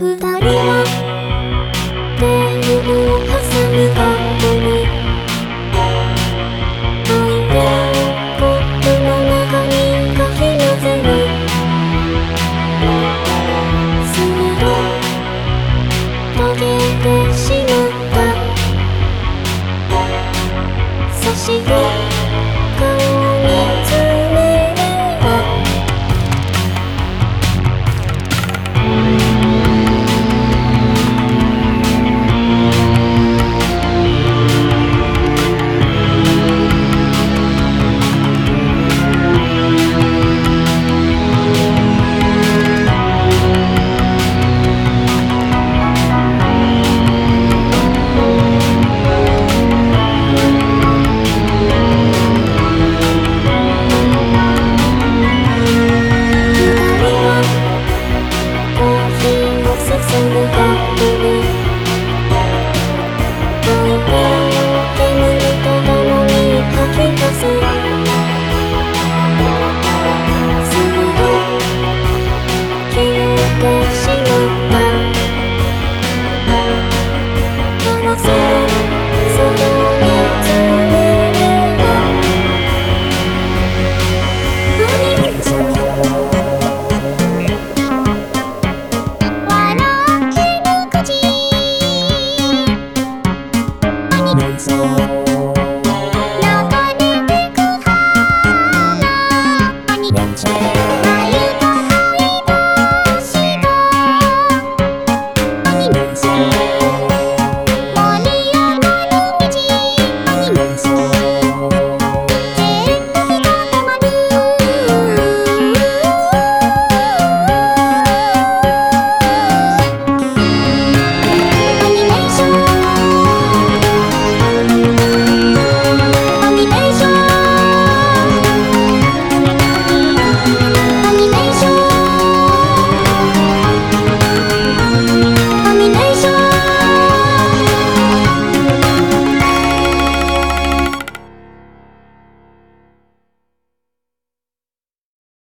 二人は目を挟む